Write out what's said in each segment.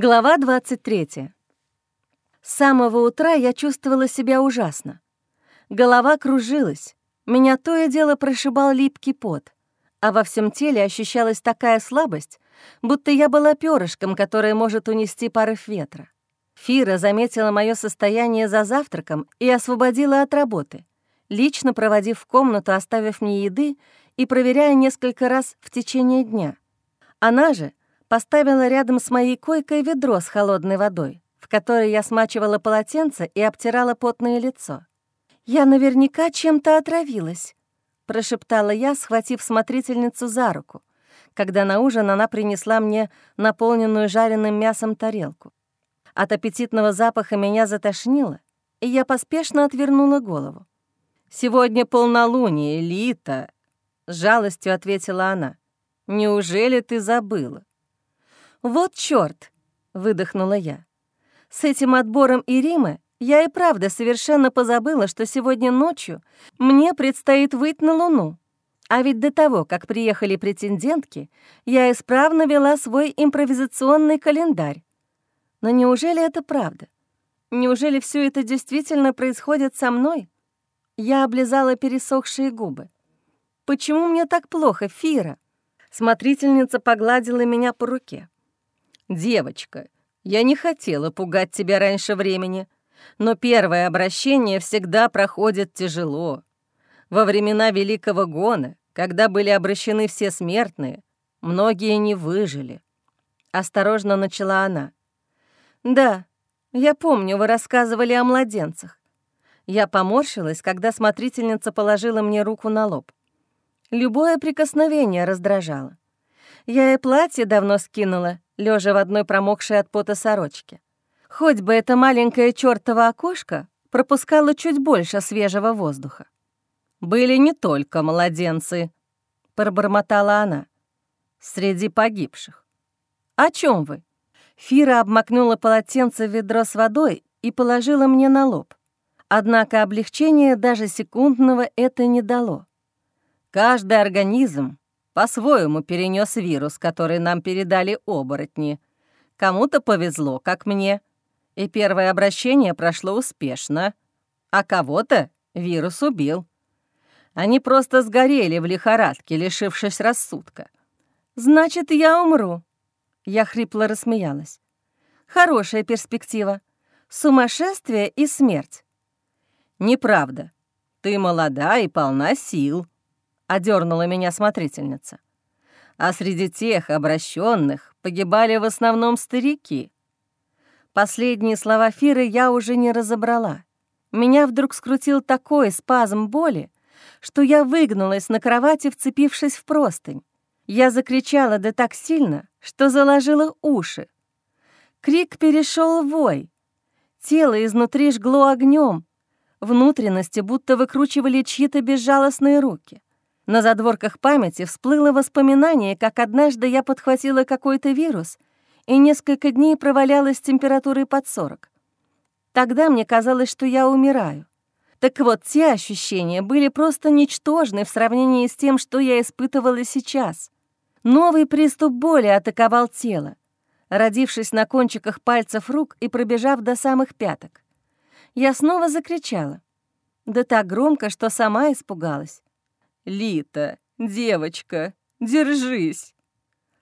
Глава 23. С самого утра я чувствовала себя ужасно. Голова кружилась, меня то и дело прошибал липкий пот, а во всем теле ощущалась такая слабость, будто я была перышком, которое может унести порыв ветра. Фира заметила мое состояние за завтраком и освободила от работы, лично проводив в комнату, оставив мне еды и проверяя несколько раз в течение дня. Она же поставила рядом с моей койкой ведро с холодной водой, в которой я смачивала полотенце и обтирала потное лицо. «Я наверняка чем-то отравилась», — прошептала я, схватив смотрительницу за руку, когда на ужин она принесла мне наполненную жареным мясом тарелку. От аппетитного запаха меня затошнило, и я поспешно отвернула голову. «Сегодня полнолуние, Лита», — с жалостью ответила она. «Неужели ты забыла?» «Вот чёрт!» — выдохнула я. «С этим отбором и Римы я и правда совершенно позабыла, что сегодня ночью мне предстоит выйти на Луну. А ведь до того, как приехали претендентки, я исправно вела свой импровизационный календарь. Но неужели это правда? Неужели все это действительно происходит со мной?» Я облизала пересохшие губы. «Почему мне так плохо, Фира?» Смотрительница погладила меня по руке. «Девочка, я не хотела пугать тебя раньше времени, но первое обращение всегда проходит тяжело. Во времена Великого Гона, когда были обращены все смертные, многие не выжили». Осторожно начала она. «Да, я помню, вы рассказывали о младенцах. Я поморщилась, когда смотрительница положила мне руку на лоб. Любое прикосновение раздражало. Я и платье давно скинула, лежа в одной промокшей от пота сорочке. Хоть бы это маленькое чёртово окошко пропускало чуть больше свежего воздуха. «Были не только младенцы», — пробормотала она, — «среди погибших». «О чем вы?» Фира обмакнула полотенце в ведро с водой и положила мне на лоб. Однако облегчения даже секундного это не дало. Каждый организм по-своему перенес вирус, который нам передали оборотни. Кому-то повезло, как мне, и первое обращение прошло успешно, а кого-то вирус убил. Они просто сгорели в лихорадке, лишившись рассудка. «Значит, я умру», — я хрипло рассмеялась. «Хорошая перспектива. Сумасшествие и смерть». «Неправда. Ты молода и полна сил», одернула меня смотрительница. А среди тех обращенных погибали в основном старики. Последние слова Фиры я уже не разобрала. Меня вдруг скрутил такой спазм боли, что я выгнулась на кровати, вцепившись в простынь. Я закричала да так сильно, что заложила уши. Крик перешел в вой. Тело изнутри жгло огнем, внутренности будто выкручивали чьи-то безжалостные руки. На задворках памяти всплыло воспоминание, как однажды я подхватила какой-то вирус и несколько дней провалялась с температурой под 40. Тогда мне казалось, что я умираю. Так вот, те ощущения были просто ничтожны в сравнении с тем, что я испытывала сейчас. Новый приступ боли атаковал тело, родившись на кончиках пальцев рук и пробежав до самых пяток. Я снова закричала. Да так громко, что сама испугалась. «Лита, девочка, держись!»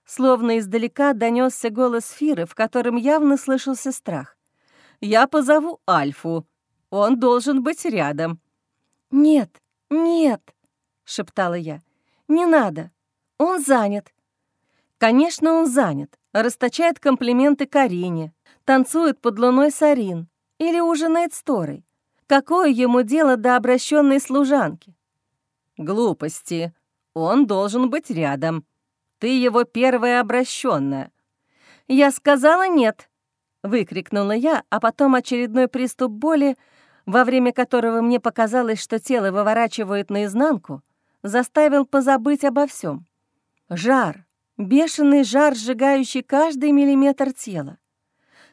Словно издалека донесся голос Фиры, в котором явно слышался страх. «Я позову Альфу. Он должен быть рядом». «Нет, нет!» — шептала я. «Не надо. Он занят». Конечно, он занят. Расточает комплименты Карине, танцует под луной с Арин или ужинает с Торой. Какое ему дело до обращенной служанки? «Глупости. Он должен быть рядом. Ты его первая обращенная. «Я сказала нет», — выкрикнула я, а потом очередной приступ боли, во время которого мне показалось, что тело выворачивает наизнанку, заставил позабыть обо всем. Жар, бешеный жар, сжигающий каждый миллиметр тела.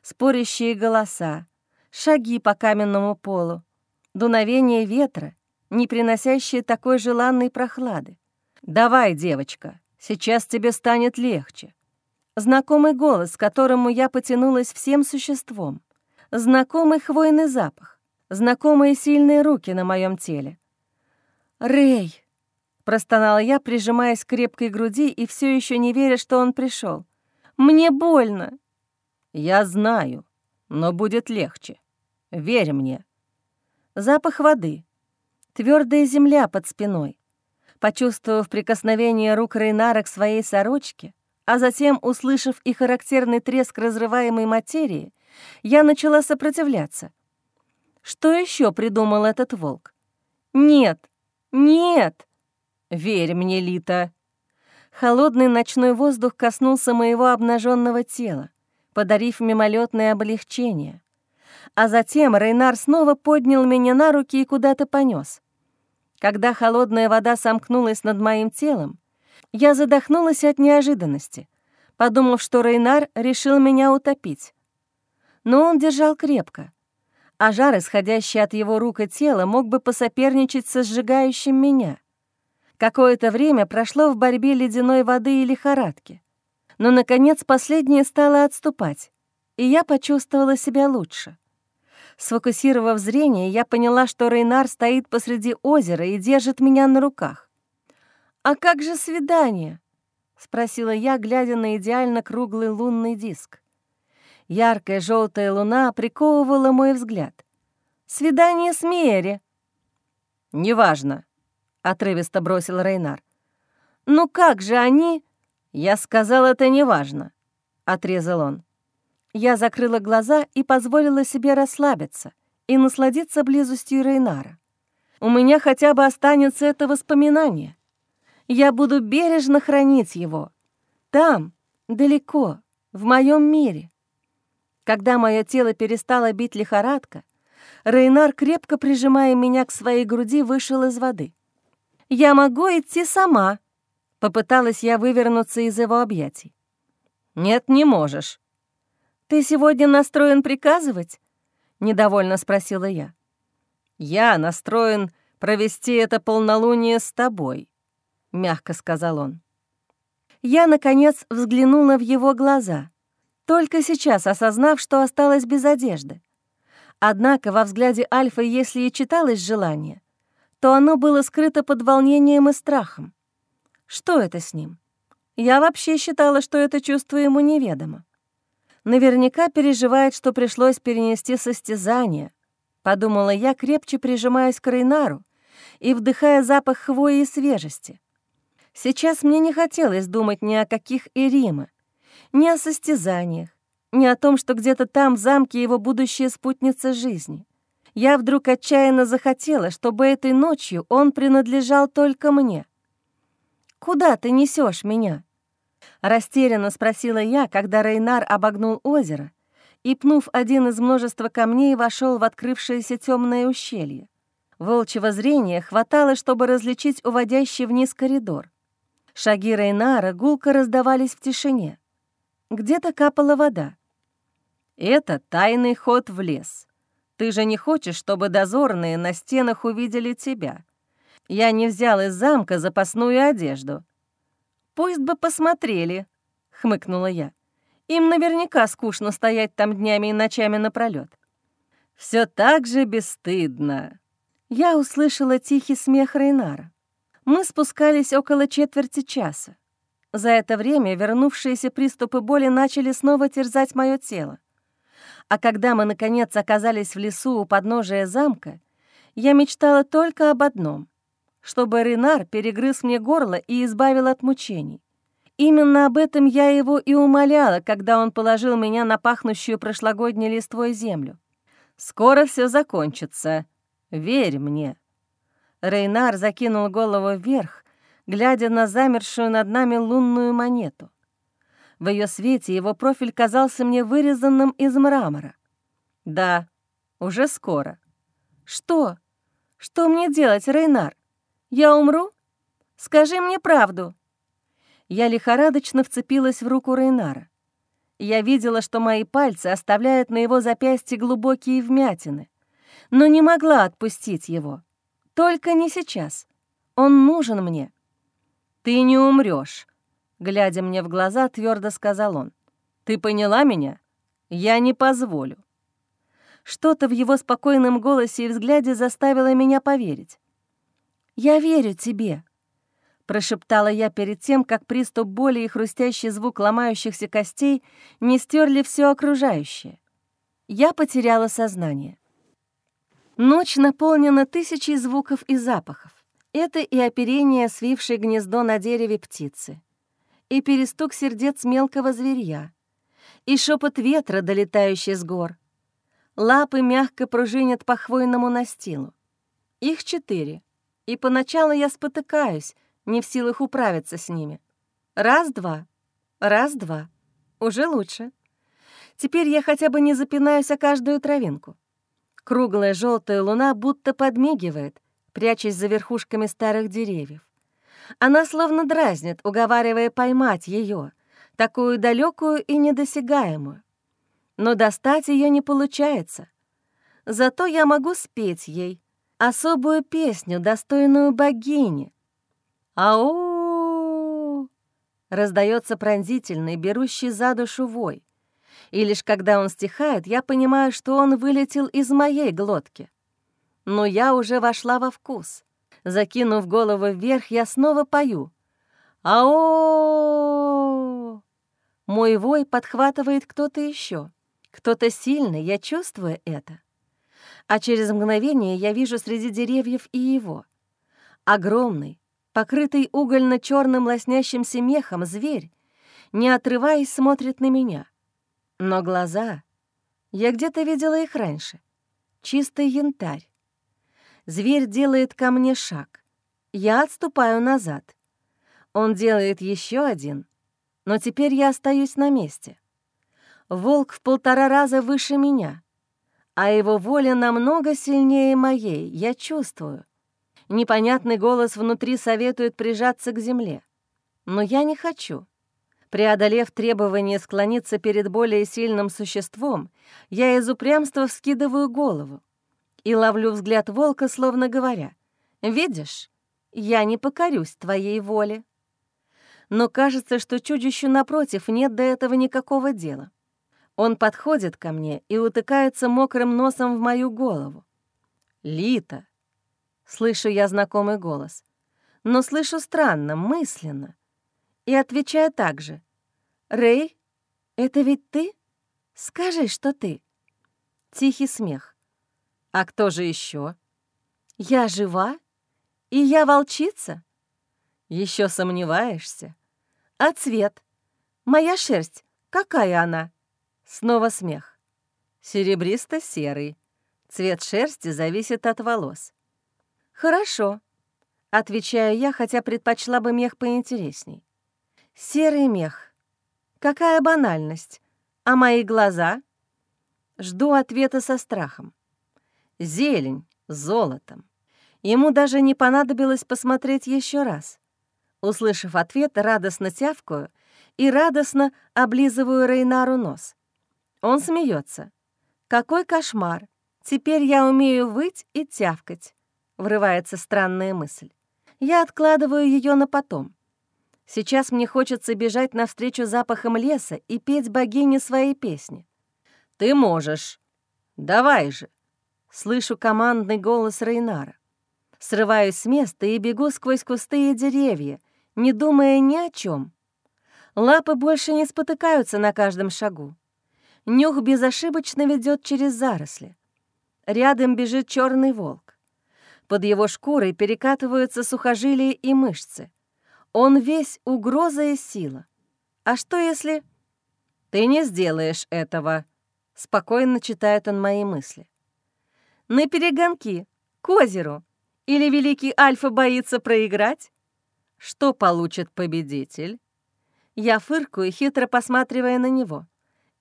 Спорящие голоса, шаги по каменному полу, дуновение ветра — не приносящие такой желанной прохлады. «Давай, девочка, сейчас тебе станет легче». Знакомый голос, к которому я потянулась всем существом. Знакомый хвойный запах. Знакомые сильные руки на моем теле. «Рэй!» — простонала я, прижимаясь к крепкой груди и все еще не веря, что он пришел. «Мне больно!» «Я знаю, но будет легче. Верь мне». Запах воды. Твердая земля под спиной. Почувствовав прикосновение рук Рейнара к своей сорочке, а затем, услышав и характерный треск разрываемой материи, я начала сопротивляться. Что еще придумал этот волк? «Нет! Нет!» «Верь мне, Лита!» Холодный ночной воздух коснулся моего обнаженного тела, подарив мимолетное облегчение. А затем Рейнар снова поднял меня на руки и куда-то понес. Когда холодная вода сомкнулась над моим телом, я задохнулась от неожиданности, подумав, что Рейнар решил меня утопить. Но он держал крепко, а жар, исходящий от его рук и тела, мог бы посоперничать со сжигающим меня. Какое-то время прошло в борьбе ледяной воды и лихорадки. Но, наконец, последнее стало отступать, и я почувствовала себя лучше. Сфокусировав зрение, я поняла, что Рейнар стоит посреди озера и держит меня на руках. «А как же свидание?» — спросила я, глядя на идеально круглый лунный диск. Яркая желтая луна приковывала мой взгляд. «Свидание с Мери!» «Неважно», — отрывисто бросил Рейнар. «Ну как же они?» «Я сказал, это неважно», — отрезал он. Я закрыла глаза и позволила себе расслабиться и насладиться близостью Рейнара. У меня хотя бы останется это воспоминание — я буду бережно хранить его. Там, далеко, в моем мире. Когда мое тело перестало бить лихорадка, Рейнар, крепко прижимая меня к своей груди, вышел из воды. «Я могу идти сама», — попыталась я вывернуться из его объятий. «Нет, не можешь». «Ты сегодня настроен приказывать?» — недовольно спросила я. «Я настроен провести это полнолуние с тобой», мягко сказал он. Я, наконец, взглянула в его глаза, только сейчас осознав, что осталась без одежды. Однако во взгляде Альфа, если и читалось желание, то оно было скрыто под волнением и страхом. Что это с ним? Я вообще считала, что это чувство ему неведомо. Наверняка переживает, что пришлось перенести состязание, подумала я, крепче прижимаясь к Рейнару и вдыхая запах хвои и свежести. Сейчас мне не хотелось думать ни о каких Ирима, ни о состязаниях, ни о том, что где-то там в замке его будущая спутница жизни. Я вдруг отчаянно захотела, чтобы этой ночью он принадлежал только мне. «Куда ты несешь меня?» Растерянно спросила я, когда Рейнар обогнул озеро и, пнув один из множества камней, вошел в открывшееся темное ущелье. Волчьего зрения хватало, чтобы различить уводящий вниз коридор. Шаги Рейнара гулко раздавались в тишине. Где-то капала вода. «Это тайный ход в лес. Ты же не хочешь, чтобы дозорные на стенах увидели тебя. Я не взял из замка запасную одежду». «Пусть бы посмотрели», — хмыкнула я. «Им наверняка скучно стоять там днями и ночами напролёт». Все так же бесстыдно». Я услышала тихий смех Рейнара. Мы спускались около четверти часа. За это время вернувшиеся приступы боли начали снова терзать мое тело. А когда мы, наконец, оказались в лесу у подножия замка, я мечтала только об одном — чтобы Ренар перегрыз мне горло и избавил от мучений. Именно об этом я его и умоляла, когда он положил меня на пахнущую прошлогодней листвой землю. «Скоро все закончится. Верь мне». Рейнар закинул голову вверх, глядя на замершую над нами лунную монету. В ее свете его профиль казался мне вырезанным из мрамора. «Да, уже скоро». «Что? Что мне делать, Рейнар? Я умру? Скажи мне правду». Я лихорадочно вцепилась в руку Рейнара. Я видела, что мои пальцы оставляют на его запястье глубокие вмятины, но не могла отпустить его. Только не сейчас. Он нужен мне. Ты не умрешь, Глядя мне в глаза, твердо сказал он. «Ты поняла меня? Я не позволю». Что-то в его спокойном голосе и взгляде заставило меня поверить. «Я верю тебе», — прошептала я перед тем, как приступ боли и хрустящий звук ломающихся костей не стерли все окружающее. Я потеряла сознание. Ночь наполнена тысячей звуков и запахов. Это и оперение, свившей гнездо на дереве птицы, и перестук сердец мелкого зверья, и шепот ветра, долетающий с гор. Лапы мягко пружинят по хвойному настилу. Их четыре, и поначалу я спотыкаюсь, не в силах управиться с ними. Раз-два, раз-два. Уже лучше. Теперь я хотя бы не запинаюсь о каждую травинку. Круглая желтая луна будто подмигивает, прячась за верхушками старых деревьев. Она словно дразнит, уговаривая поймать ее, такую далекую и недосягаемую. Но достать ее не получается. Зато я могу спеть ей особую песню, достойную богини, «Ау!» Раздается пронзительный, берущий за душу вой. И лишь когда он стихает, я понимаю, что он вылетел из моей глотки. Но я уже вошла во вкус. Закинув голову вверх, я снова пою. «Ау!» Мой вой подхватывает кто-то еще. Кто-то сильный, я чувствую это. А через мгновение я вижу среди деревьев и его. Огромный, Покрытый угольно-черным лоснящимся мехом зверь, не отрываясь, смотрит на меня. Но глаза... Я где-то видела их раньше. Чистый янтарь. Зверь делает ко мне шаг. Я отступаю назад. Он делает еще один, но теперь я остаюсь на месте. Волк в полтора раза выше меня, а его воля намного сильнее моей, я чувствую. Непонятный голос внутри советует прижаться к земле. Но я не хочу. Преодолев требование склониться перед более сильным существом, я из упрямства вскидываю голову и ловлю взгляд волка, словно говоря, «Видишь, я не покорюсь твоей воле». Но кажется, что чудищу напротив нет до этого никакого дела. Он подходит ко мне и утыкается мокрым носом в мою голову. «Лита, Слышу я знакомый голос. Но слышу странно, мысленно. И отвечаю так же. «Рэй, это ведь ты? Скажи, что ты». Тихий смех. «А кто же еще? «Я жива? И я волчица?» Еще сомневаешься? «А цвет? Моя шерсть, какая она?» Снова смех. Серебристо-серый. Цвет шерсти зависит от волос. «Хорошо», — отвечаю я, хотя предпочла бы мех поинтересней. «Серый мех. Какая банальность. А мои глаза?» Жду ответа со страхом. «Зелень, золотом». Ему даже не понадобилось посмотреть еще раз. Услышав ответ, радостно тявкаю и радостно облизываю Рейнару нос. Он смеется. «Какой кошмар! Теперь я умею выть и тявкать. — врывается странная мысль. Я откладываю ее на потом. Сейчас мне хочется бежать навстречу запахам леса и петь богине свои песни. «Ты можешь! Давай же!» Слышу командный голос Рейнара. Срываюсь с места и бегу сквозь кусты и деревья, не думая ни о чем. Лапы больше не спотыкаются на каждом шагу. Нюх безошибочно ведет через заросли. Рядом бежит черный волк. Под его шкурой перекатываются сухожилия и мышцы. Он весь угроза и сила. А что если... «Ты не сделаешь этого», — спокойно читает он мои мысли. «На перегонки, к озеру. Или великий Альфа боится проиграть? Что получит победитель?» Я фыркаю, хитро посматривая на него.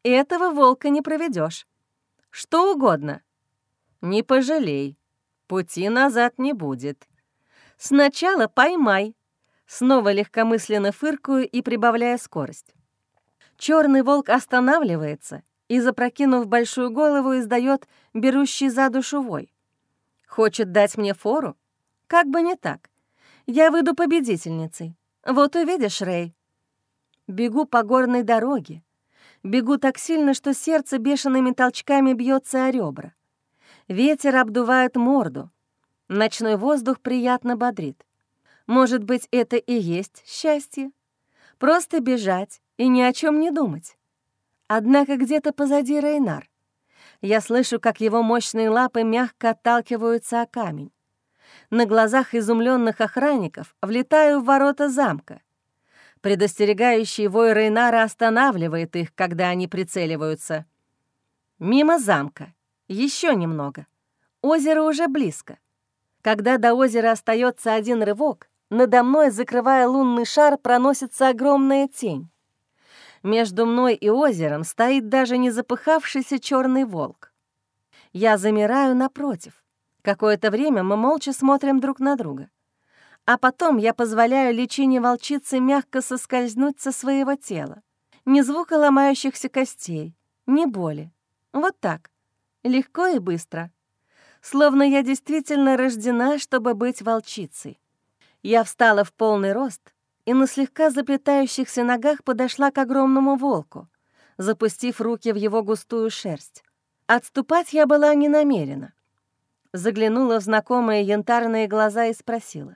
«Этого волка не проведешь. Что угодно. Не пожалей», Пути назад не будет. Сначала поймай. Снова легкомысленно фыркую и прибавляя скорость. Черный волк останавливается и, запрокинув большую голову, издает берущий за душу вой. Хочет дать мне фору? Как бы не так. Я выйду победительницей. Вот увидишь, Рэй. Бегу по горной дороге. Бегу так сильно, что сердце бешеными толчками бьется о ребра. Ветер обдувает морду. Ночной воздух приятно бодрит. Может быть, это и есть счастье? Просто бежать и ни о чем не думать. Однако где-то позади Рейнар. Я слышу, как его мощные лапы мягко отталкиваются о камень. На глазах изумленных охранников влетаю в ворота замка. Предостерегающий вой Рейнара останавливает их, когда они прицеливаются. Мимо замка. Еще немного. Озеро уже близко. Когда до озера остается один рывок, надо мной, закрывая лунный шар, проносится огромная тень. Между мной и озером стоит даже не запыхавшийся черный волк. Я замираю напротив. Какое-то время мы молча смотрим друг на друга. А потом я позволяю личине волчицы мягко соскользнуть со своего тела. Ни звука ломающихся костей, ни боли. Вот так. Легко и быстро. Словно я действительно рождена, чтобы быть волчицей. Я встала в полный рост и на слегка заплетающихся ногах подошла к огромному волку, запустив руки в его густую шерсть. Отступать я была не намерена. Заглянула в знакомые янтарные глаза и спросила.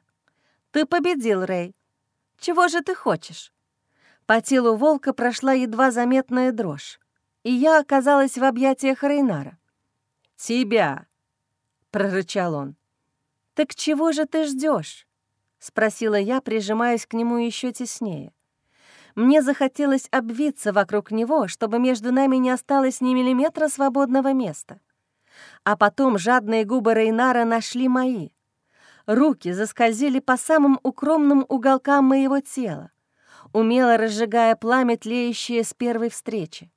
«Ты победил, Рэй. Чего же ты хочешь?» По телу волка прошла едва заметная дрожь, и я оказалась в объятиях Рейнара. «Тебя!» — прорычал он. «Так чего же ты ждешь? — спросила я, прижимаясь к нему еще теснее. Мне захотелось обвиться вокруг него, чтобы между нами не осталось ни миллиметра свободного места. А потом жадные губы Рейнара нашли мои. Руки заскользили по самым укромным уголкам моего тела, умело разжигая пламя, тлеющее с первой встречи.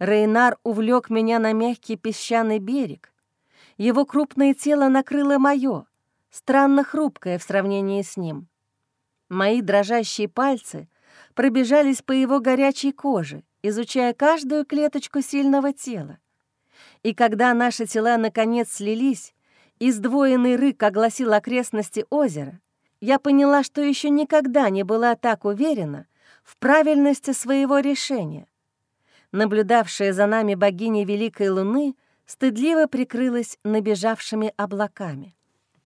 Рейнар увлек меня на мягкий песчаный берег. Его крупное тело накрыло мое, странно хрупкое в сравнении с ним. Мои дрожащие пальцы пробежались по его горячей коже, изучая каждую клеточку сильного тела. И когда наши тела наконец слились, и сдвоенный рык огласил окрестности озера, я поняла, что еще никогда не была так уверена в правильности своего решения. Наблюдавшая за нами богиня Великой Луны стыдливо прикрылась набежавшими облаками.